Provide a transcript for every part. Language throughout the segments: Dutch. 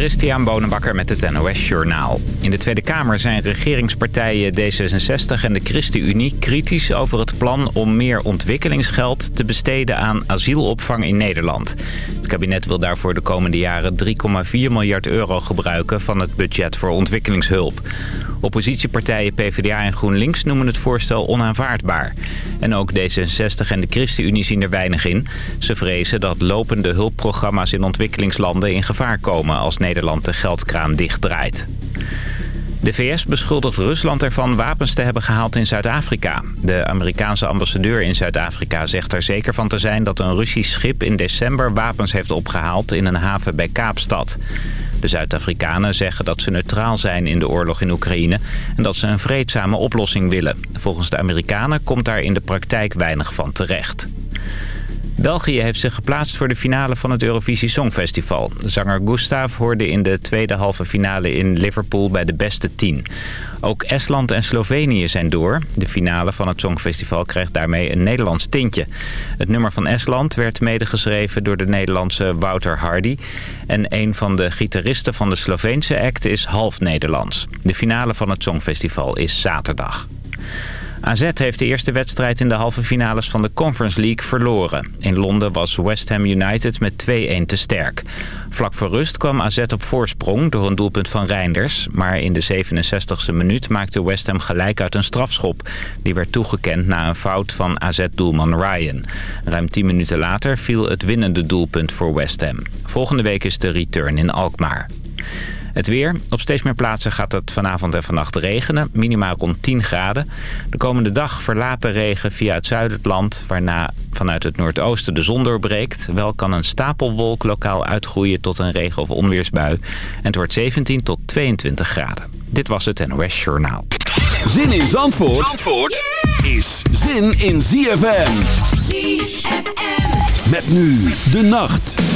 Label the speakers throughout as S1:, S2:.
S1: Christian Bonenbakker met het NOS Journaal. In de Tweede Kamer zijn regeringspartijen D66 en de ChristenUnie kritisch over het plan om meer ontwikkelingsgeld te besteden aan asielopvang in Nederland. Het kabinet wil daarvoor de komende jaren 3,4 miljard euro gebruiken van het budget voor ontwikkelingshulp. Oppositiepartijen PvdA en GroenLinks noemen het voorstel onaanvaardbaar. En ook D66 en de ChristenUnie zien er weinig in. Ze vrezen dat lopende hulpprogramma's in ontwikkelingslanden in gevaar komen als Nederland de geldkraan dichtdraait. De VS beschuldigt Rusland ervan wapens te hebben gehaald in Zuid-Afrika. De Amerikaanse ambassadeur in Zuid-Afrika zegt er zeker van te zijn... dat een Russisch schip in december wapens heeft opgehaald in een haven bij Kaapstad. De Zuid-Afrikanen zeggen dat ze neutraal zijn in de oorlog in Oekraïne... en dat ze een vreedzame oplossing willen. Volgens de Amerikanen komt daar in de praktijk weinig van terecht. België heeft zich geplaatst voor de finale van het Eurovisie Songfestival. Zanger Gustav hoorde in de tweede halve finale in Liverpool bij de beste tien. Ook Estland en Slovenië zijn door. De finale van het Songfestival krijgt daarmee een Nederlands tintje. Het nummer van Estland werd medegeschreven door de Nederlandse Wouter Hardy. En een van de gitaristen van de Sloveense act is half Nederlands. De finale van het Songfestival is zaterdag. AZ heeft de eerste wedstrijd in de halve finales van de Conference League verloren. In Londen was West Ham United met 2-1 te sterk. Vlak voor rust kwam AZ op voorsprong door een doelpunt van Reinders. Maar in de 67e minuut maakte West Ham gelijk uit een strafschop. Die werd toegekend na een fout van AZ-doelman Ryan. Ruim 10 minuten later viel het winnende doelpunt voor West Ham. Volgende week is de return in Alkmaar. Het weer. Op steeds meer plaatsen gaat het vanavond en vannacht regenen. Minimaal rond 10 graden. De komende dag verlaat de regen via het zuiden het land... waarna vanuit het noordoosten de zon doorbreekt. Wel kan een stapelwolk lokaal uitgroeien tot een regen- of onweersbui. En het wordt 17 tot 22 graden. Dit was het NOS Journaal.
S2: Zin in Zandvoort, Zandvoort is zin in ZFM. ZFM. Met nu de nacht.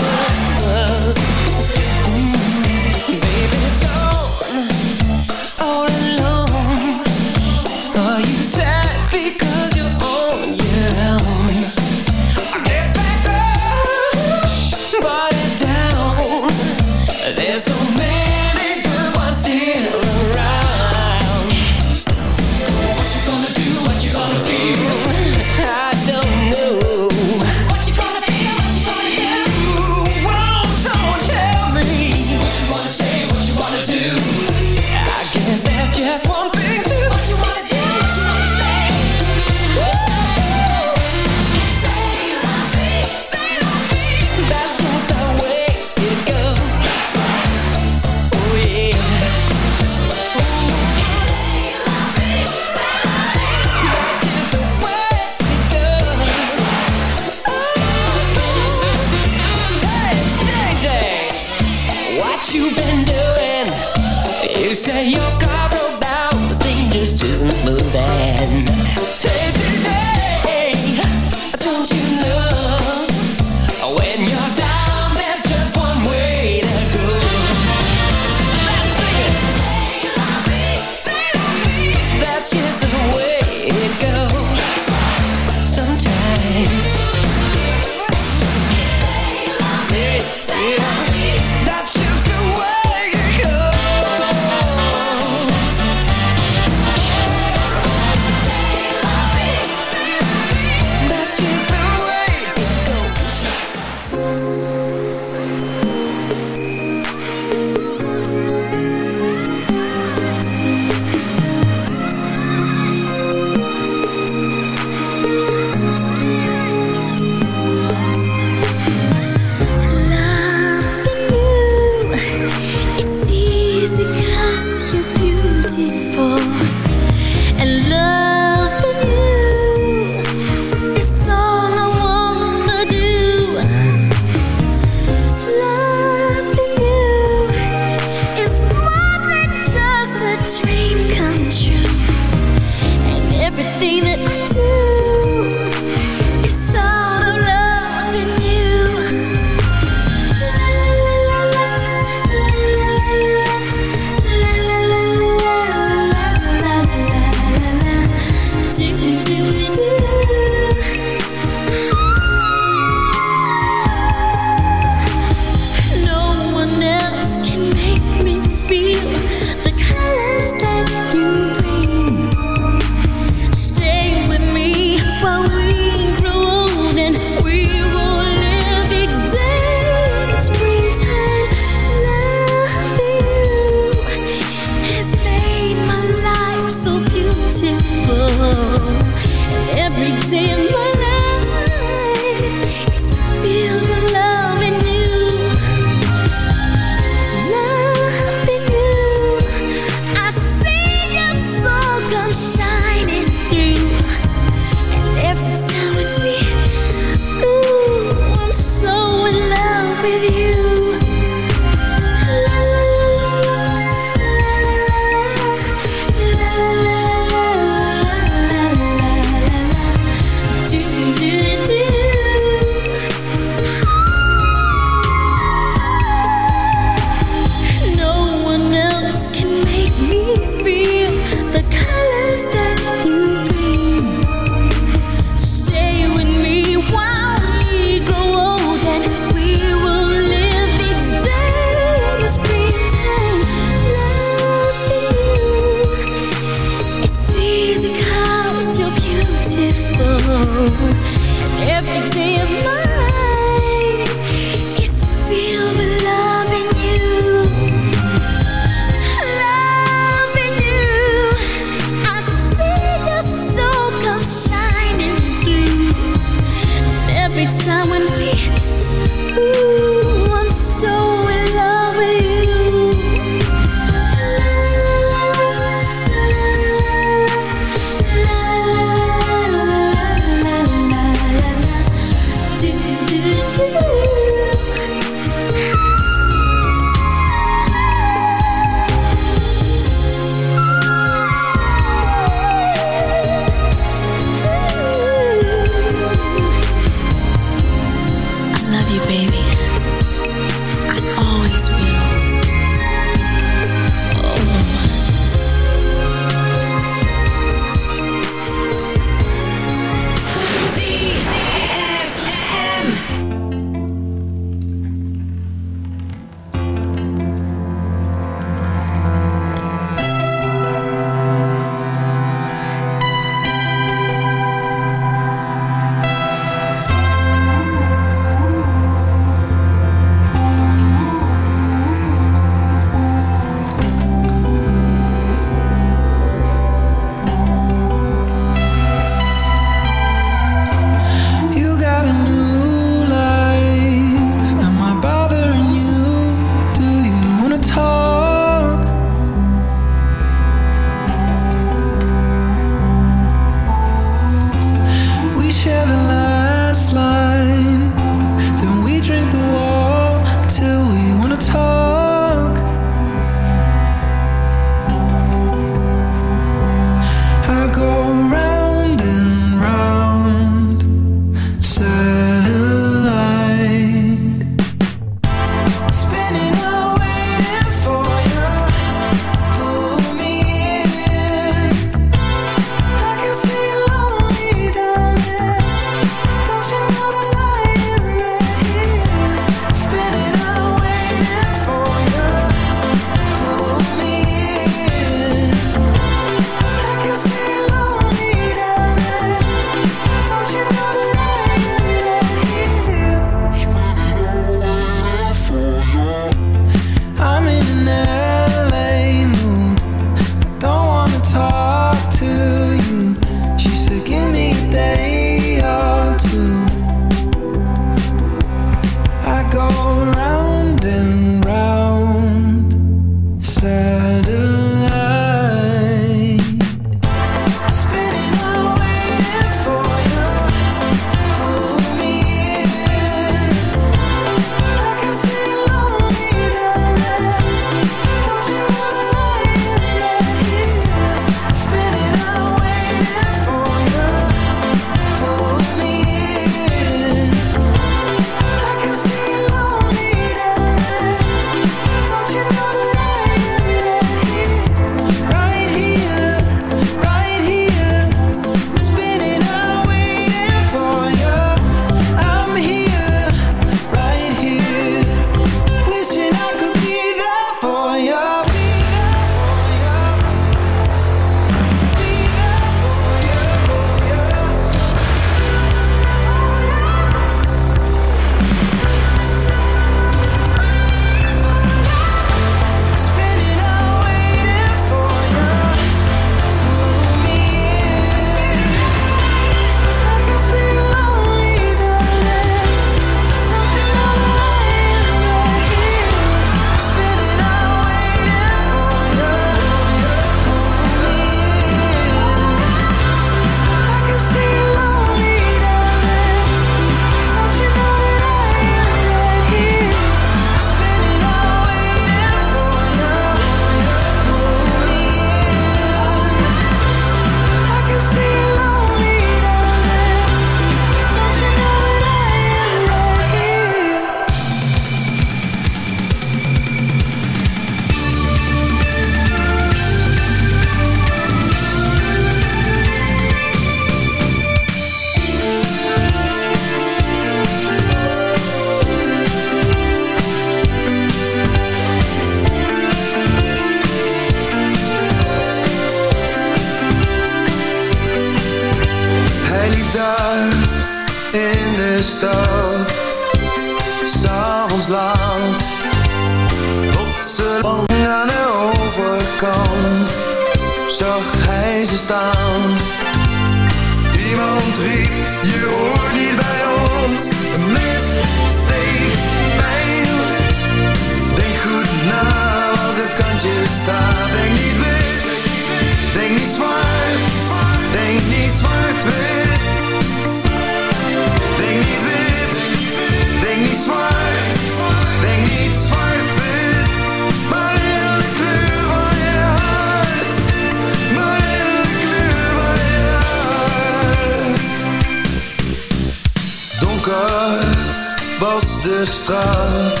S3: de straat,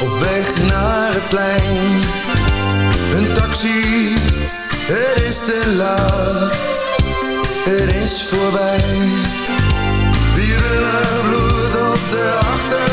S3: op weg naar het plein. Een taxi, het is te laat, het is voorbij. Wie Dieren bloed op de
S4: achter.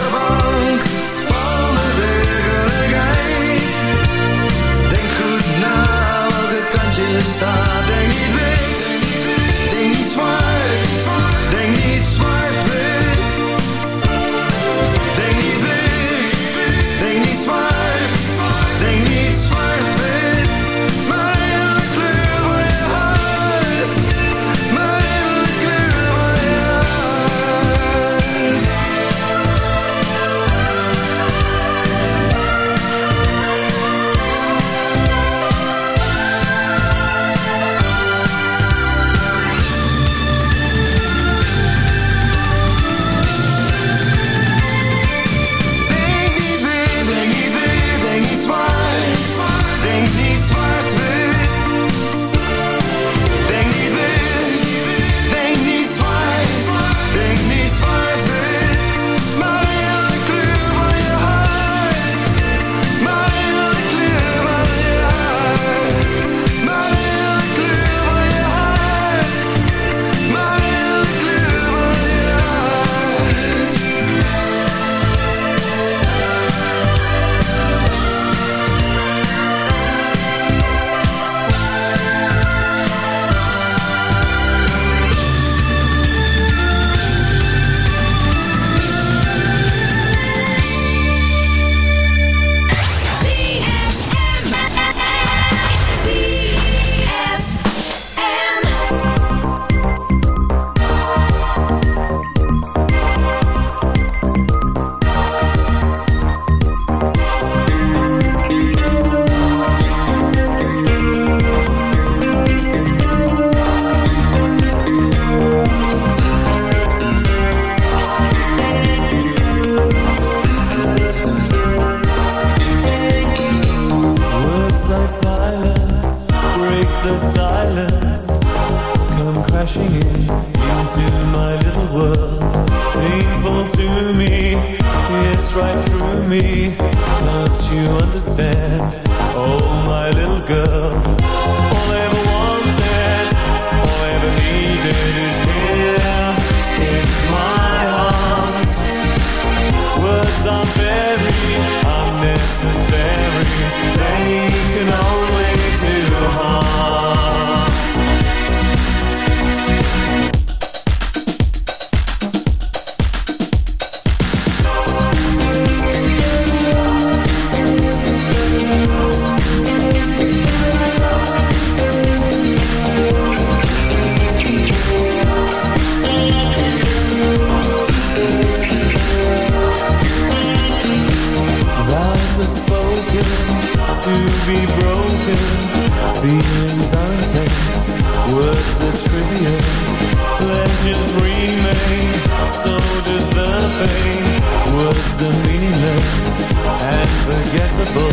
S4: the meaningless and forgettable.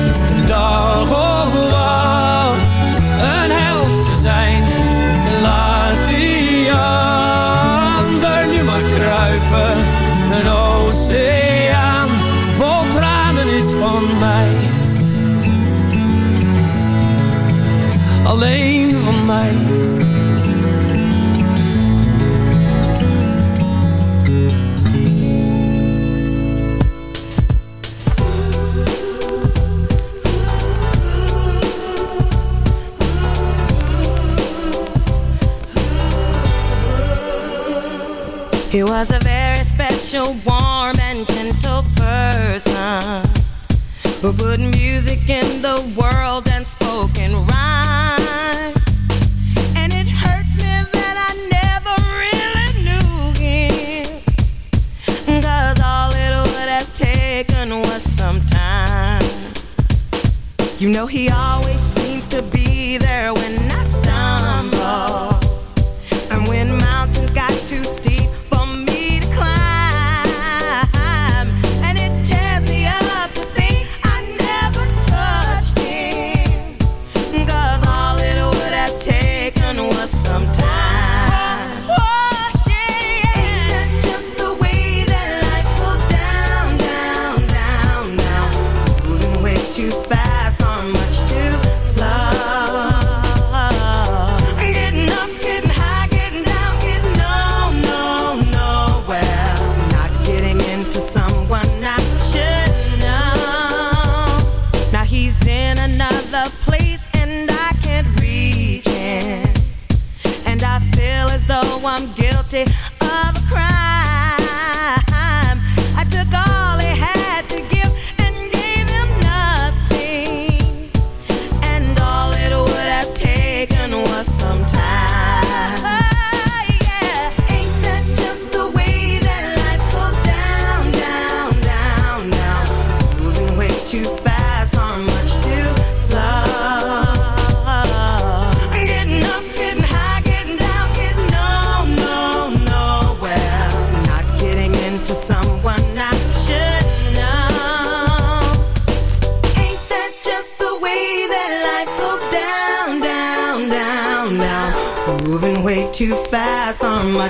S5: Alleen van mij.
S6: He was a very special, warm, and gentle person who put music in the world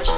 S6: much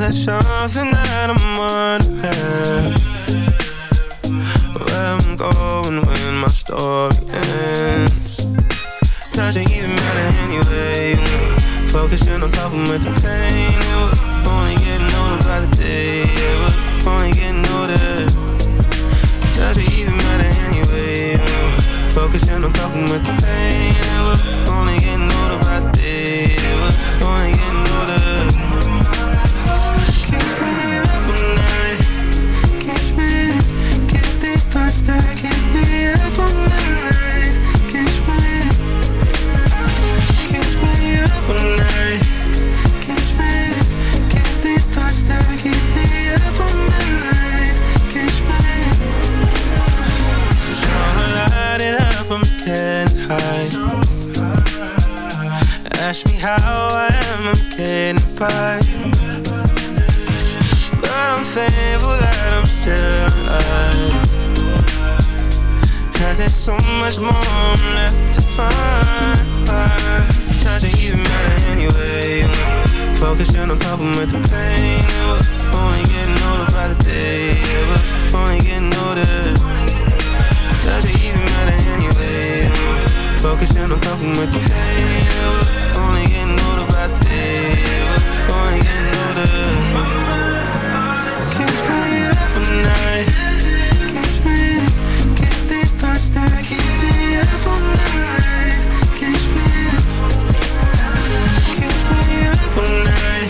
S7: there's something that I'm wondering. Where I'm going when my story ends. Doesn't even matter anyway. Focusing on coping with the pain. Yeah, we're only getting older by the day. Yeah, we're only getting older. Doesn't even matter anyway. Focusing on coping with the pain. Yeah, we're only getting older by the day. Yeah, we're only getting older. Thankful that give me up online Cash played up, all night but I'm thankful that I'm still alive. Cause there's so much more I'm left to find. Doesn't even matter anyway. Focusing on coping with the pain. We're only getting older by the day. We're only getting older. Doesn't even matter anyway. Focusing on coping with the pain. We're only getting older by the day. We're only getting older. Can't stay up all night. Kiss me up all night.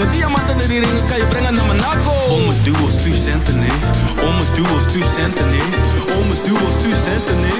S8: Dingen Diamanten en die ringen kan je brengen naar Monaco Om mijn duo, stuur centen, neef. Om mijn duo, stuur centen, neef. Om mijn duo, stuur centen, neef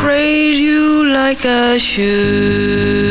S9: Praise you like I
S10: should.